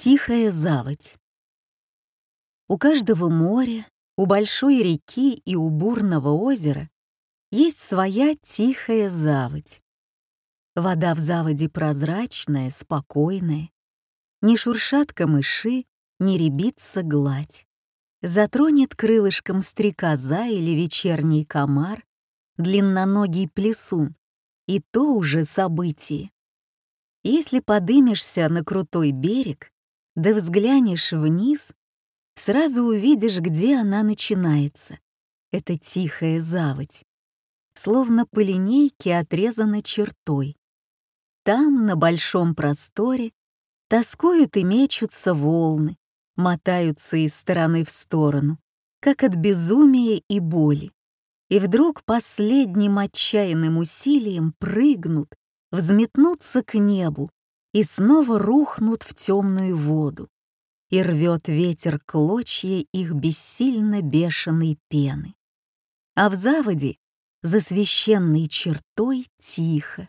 Тихая заводь. У каждого моря, у большой реки и у бурного озера есть своя тихая заводь. Вода в заводе прозрачная, спокойная. Не шуршат камыши, не рябится гладь. Затронет крылышком стрекоза или вечерний комар, длинноногий плесун, и то уже событие. Если подымешься на крутой берег, да взглянешь вниз, сразу увидишь, где она начинается. Это тихая заводь. Словно по линейке отрезана чертой. Там, на большом просторе, тоскуют и мечутся волны, мотаются из стороны в сторону, как от безумия и боли. И вдруг последним отчаянным усилием прыгнут, взметнутся к небу, и снова рухнут в темную воду, и рвет ветер клочья их бессильно бешеной пены. А в заводе, за священной чертой, тихо.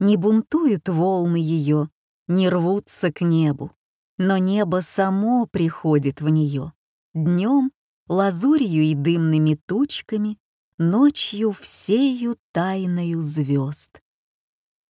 Не бунтуют волны ее, не рвутся к небу, но небо само приходит в нее, днем лазурью и дымными тучками, ночью всею тайною звезд.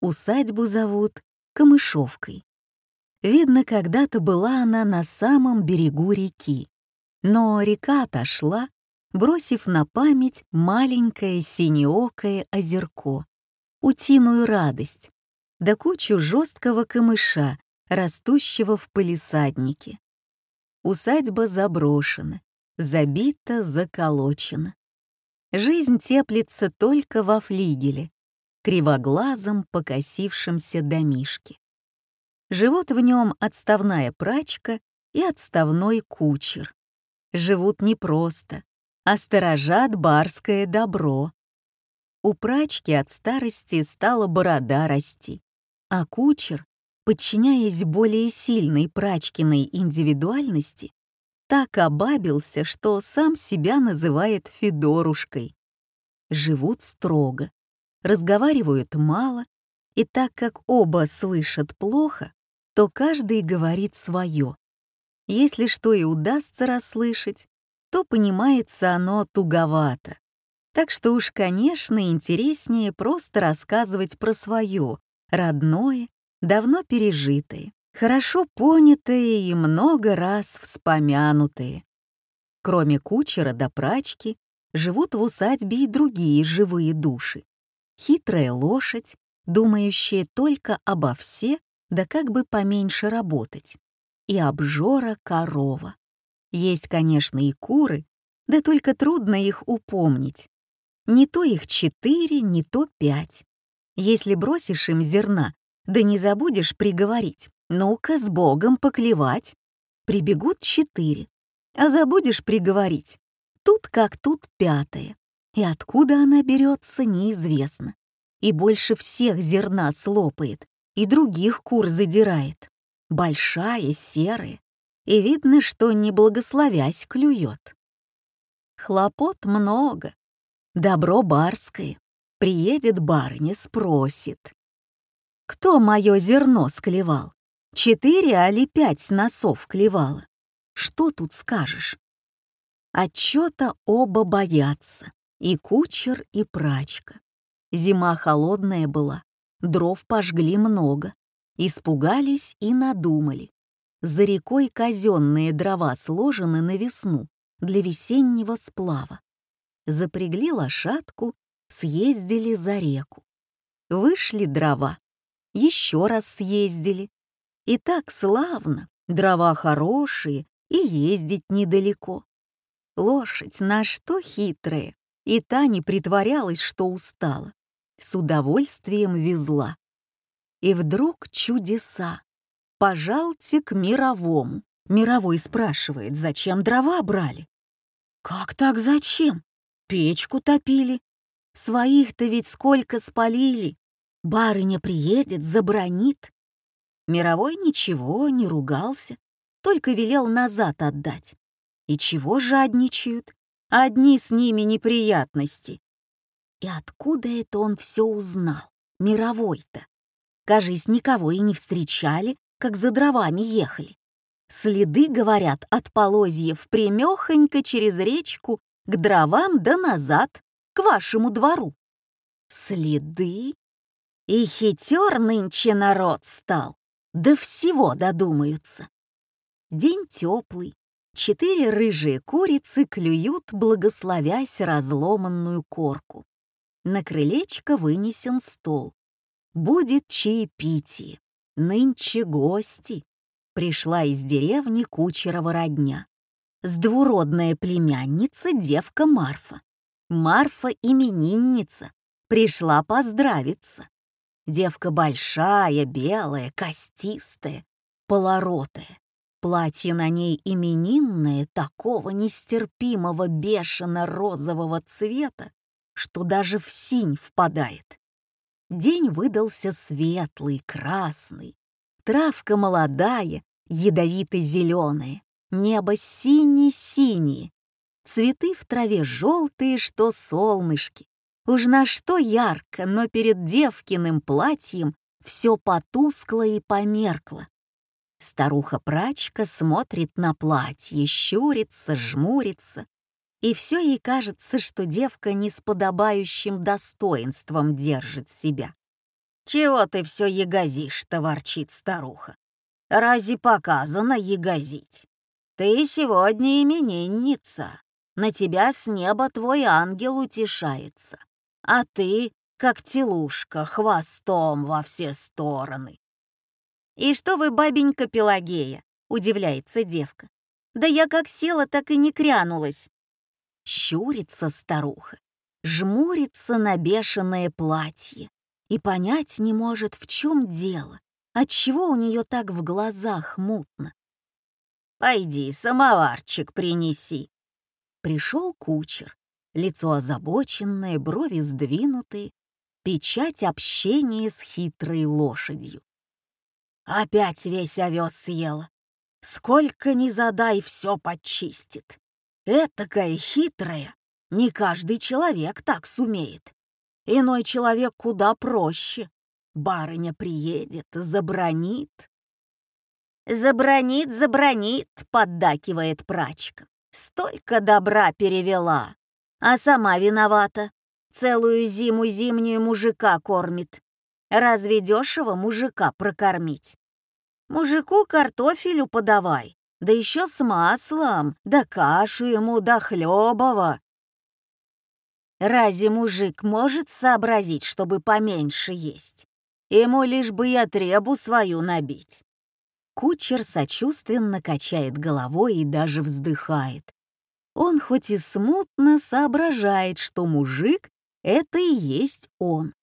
Усадьбу зовут Камышовкой. Видно, когда-то была она на самом берегу реки, но река отошла, бросив на память маленькое синеокое озерко, утиную радость, да кучу жесткого камыша, растущего в палисаднике. Усадьба заброшена, забита, заколочена. Жизнь теплится только во флигеле, кривоглазом покосившемся домишке. Живут в нем отставная прачка и отставной кучер. Живут не просто, а сторожат барское добро. У прачки от старости стала борода расти, а кучер, подчиняясь более сильной прачкиной индивидуальности, так обабился, что сам себя называет Федорушкой. Живут строго, разговаривают мало, и так как оба слышат плохо, то каждый говорит свое. Если что и удастся расслышать, то понимается оно туговато. Так что уж, конечно, интереснее просто рассказывать про свое, родное, давно пережитое, хорошо понятое и много раз вспомянутое. Кроме кучера до да прачки, живут в усадьбе и другие живые души хитрая лошадь, думающая только обо все, да как бы поменьше работать, и обжора корова. Есть, конечно, и куры, да только трудно их упомнить. Не то их четыре, не то пять. Если бросишь им зерна, да не забудешь приговорить, ну-ка с Богом поклевать, прибегут четыре, а забудешь приговорить, тут как тут пятое и откуда она берется, неизвестно. И больше всех зерна слопает, и других кур задирает. Большая, серая, и видно, что не благословясь клюет. Хлопот много, добро барское. Приедет барыня, спросит. Кто мое зерно склевал? Четыре али пять носов клевала? Что тут скажешь? Отчета оба боятся. И кучер, и прачка. Зима холодная была, дров пожгли много. Испугались и надумали. За рекой казенные дрова сложены на весну для весеннего сплава. Запрягли лошадку, съездили за реку. Вышли дрова, еще раз съездили. И так славно, дрова хорошие, и ездить недалеко. Лошадь на что хитрая, и та не притворялась, что устала. С удовольствием везла. И вдруг чудеса. «Пожалуйте к мировому». Мировой спрашивает, зачем дрова брали? «Как так зачем? Печку топили. Своих-то ведь сколько спалили. Барыня приедет, забронит». Мировой ничего, не ругался, только велел назад отдать. И чего жадничают? Одни с ними неприятности. И откуда это он все узнал, мировой-то? Кажись, никого и не встречали, как за дровами ехали. Следы, говорят, от полозьев примехонько через речку к дровам да назад, к вашему двору. Следы? И хитер нынче народ стал, до всего додумаются. День теплый, четыре рыжие курицы клюют, благословясь разломанную корку. На крылечко вынесен стол. Будет чаепитие. Нынче гости. Пришла из деревни кучерова родня. С двуродная племянница девка Марфа. Марфа именинница. Пришла поздравиться. Девка большая, белая, костистая, полоротая. Платье на ней именинное, такого нестерпимого бешено-розового цвета, что даже в синь впадает. День выдался светлый, красный. Травка молодая, ядовито-зеленая. Небо сине-синее. Цветы в траве желтые, что солнышки. Уж на что ярко, но перед девкиным платьем все потускло и померкло. Старуха-прачка смотрит на платье, щурится, жмурится, и все ей кажется, что девка не с подобающим достоинством держит себя. «Чего ты все ягозишь-то?» — ворчит старуха. «Разве показано ягозить? Ты сегодня именинница, на тебя с неба твой ангел утешается, а ты, как телушка, хвостом во все стороны». «И что вы, бабенька Пелагея?» — удивляется девка. «Да я как села, так и не крянулась. Щурится старуха, жмурится на бешеное платье и понять не может, в чем дело, отчего у нее так в глазах мутно. «Пойди, самоварчик принеси». Пришел кучер, лицо озабоченное, брови сдвинутые, печать общения с хитрой лошадью. Опять весь овес съела. Сколько ни задай, все подчистит. Этакая хитрая. Не каждый человек так сумеет. Иной человек куда проще. Барыня приедет, забронит. «Забронит, забронит», — поддакивает прачка. «Столько добра перевела, а сама виновата. Целую зиму зимнюю мужика кормит. Разве дешево мужика прокормить? Мужику картофелю подавай, да еще с маслом, да кашу ему до хлебова. Разве мужик может сообразить, чтобы поменьше есть? Ему лишь бы я требу свою набить. Кучер сочувственно качает головой и даже вздыхает. Он хоть и смутно соображает, что мужик — это и есть он.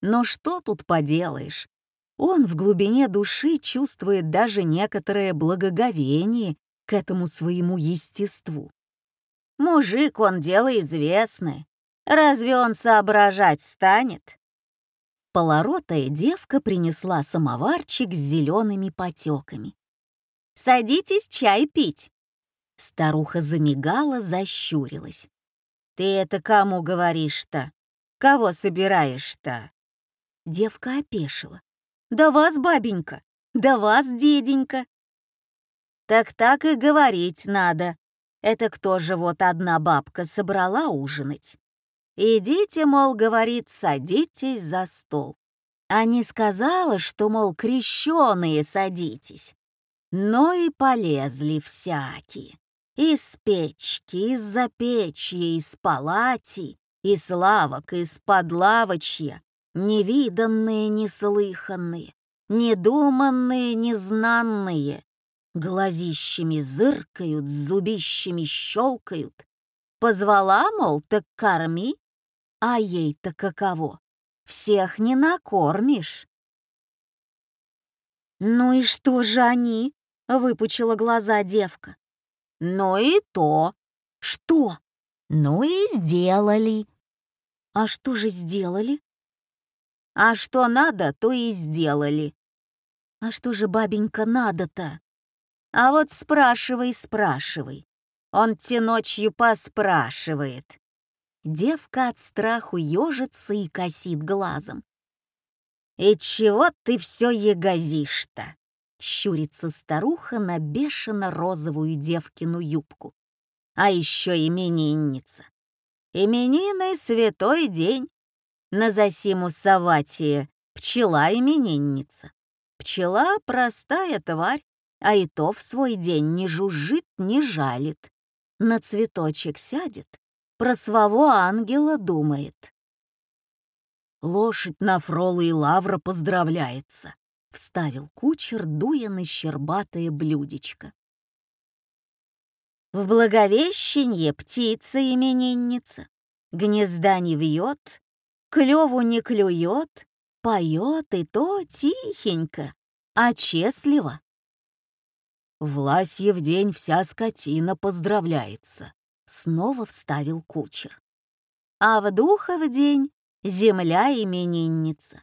Но что тут поделаешь? Он в глубине души чувствует даже некоторое благоговение к этому своему естеству. Мужик он дело известное. Разве он соображать станет? Полоротая девка принесла самоварчик с зелеными потеками. «Садитесь чай пить!» Старуха замигала, защурилась. «Ты это кому говоришь-то? Кого собираешь-то?» Девка опешила. Да вас, бабенька, да вас, деденька. Так так и говорить надо. Это кто же вот одна бабка собрала ужинать? Идите, мол, говорит, садитесь за стол. А не сказала, что, мол, крещеные садитесь. Но и полезли всякие. Из печки, из-за печья, из палати, из лавок, из-под лавочья, невиданные, неслыханные, недуманные, незнанные, глазищами зыркают, зубищами щелкают. Позвала, мол, так корми, а ей-то каково, всех не накормишь. «Ну и что же они?» — выпучила глаза девка. «Ну и то». «Что?» «Ну и сделали». «А что же сделали?» А что надо, то и сделали. А что же, бабенька, надо-то? А вот спрашивай, спрашивай. Он те ночью поспрашивает. Девка от страху ежится и косит глазом. «И чего ты все ягозишь-то? Щурится старуха на бешено-розовую девкину юбку. А еще именинница. Именины — святой день. На Засиму Саватия пчела-именинница. Пчела — простая тварь, а и то в свой день не жужжит, не жалит. На цветочек сядет, про своего ангела думает. Лошадь на фролы и лавра поздравляется, вставил кучер, дуя на щербатое блюдечко. В Благовещенье птица-именинница, гнезда не вьет, клёву не клюет, поет и то тихенько, а честливо. В Ласьев день вся скотина поздравляется, снова вставил кучер. А в Духов день земля именинница.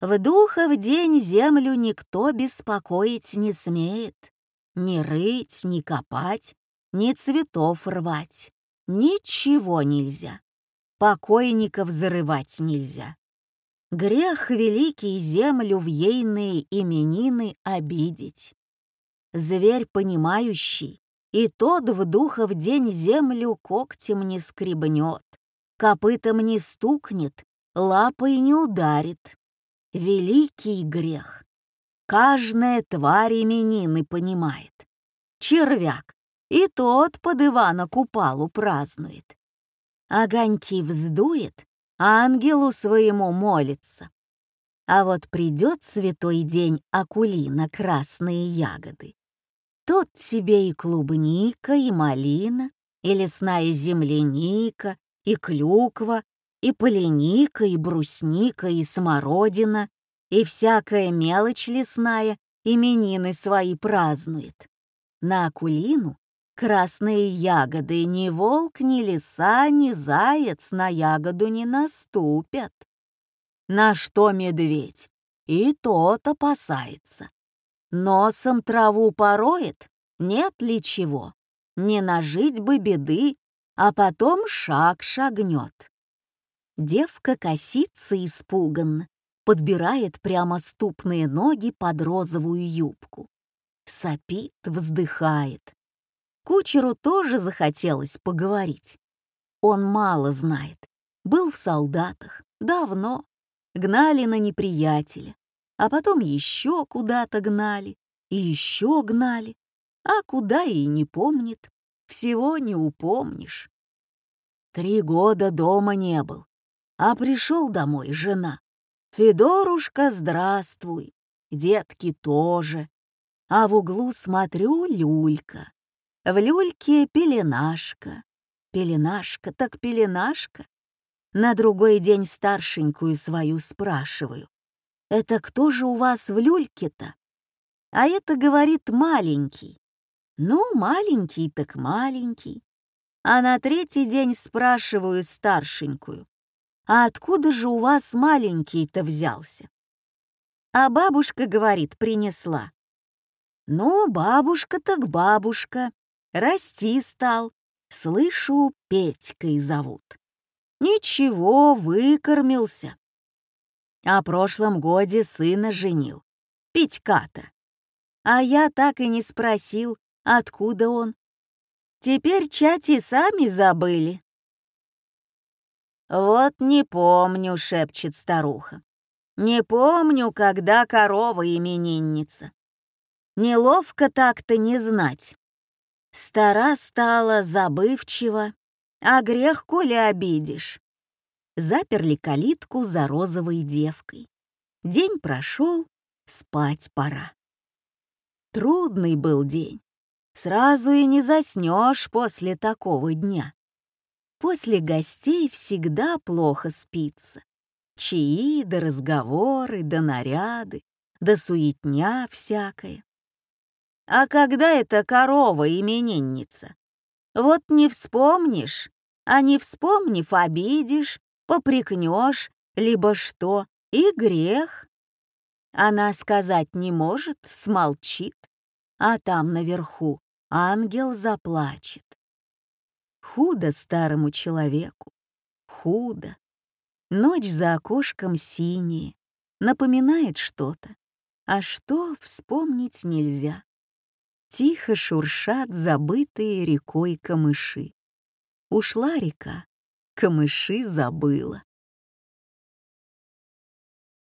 В Духов день землю никто беспокоить не смеет, ни рыть, ни копать, ни цветов рвать. Ничего нельзя. Покойников зарывать нельзя. Грех великий землю в ейные именины обидеть. Зверь понимающий, и тот в духа в день землю когтем не скребнет, копытом не стукнет, лапой не ударит. Великий грех. Каждая тварь именины понимает. Червяк, и тот под Ивана Купалу празднует. Огоньки вздует, ангелу своему молится. А вот придет святой день Акулина красные ягоды. Тут тебе и клубника, и малина, и лесная земляника, и клюква, и поленика, и брусника, и смородина, и всякая мелочь лесная именины свои празднует. На Акулину Красные ягоды ни волк, ни лиса, ни заяц на ягоду не наступят. На что медведь? И тот опасается. Носом траву пороет? Нет ли чего? Не нажить бы беды, а потом шаг шагнет. Девка косится испуганно, подбирает прямо ступные ноги под розовую юбку. Сопит, вздыхает. Кучеру тоже захотелось поговорить. Он мало знает. Был в солдатах. Давно. Гнали на неприятеля. А потом еще куда-то гнали. И еще гнали. А куда и не помнит. Всего не упомнишь. Три года дома не был. А пришел домой жена. «Федорушка, здравствуй! Детки тоже!» А в углу смотрю люлька. В люльке пеленашка. Пеленашка так пеленашка. На другой день старшенькую свою спрашиваю. «Это кто же у вас в люльке-то?» А это говорит маленький. Ну, маленький так маленький. А на третий день спрашиваю старшенькую. «А откуда же у вас маленький-то взялся?» А бабушка, говорит, принесла. «Ну, бабушка так бабушка расти стал. Слышу, Петькой зовут. Ничего, выкормился. О прошлом годе сына женил. Петька-то. А я так и не спросил, откуда он. Теперь чати сами забыли. «Вот не помню», — шепчет старуха. «Не помню, когда корова именинница. Неловко так-то не знать. Стара стала, забывчива, а грех, коли обидишь. Заперли калитку за розовой девкой. День прошел, спать пора. Трудный был день. Сразу и не заснешь после такого дня. После гостей всегда плохо спится. Чаи да разговоры, да наряды, да суетня всякая. А когда это корова именинница? Вот не вспомнишь, а не вспомнив, обидишь, попрекнешь, либо что, и грех. Она сказать не может, смолчит, а там наверху ангел заплачет. Худо старому человеку, худо. Ночь за окошком синяя, напоминает что-то. А что вспомнить нельзя? Тихо шуршат забытые рекой камыши. Ушла река, камыши забыла.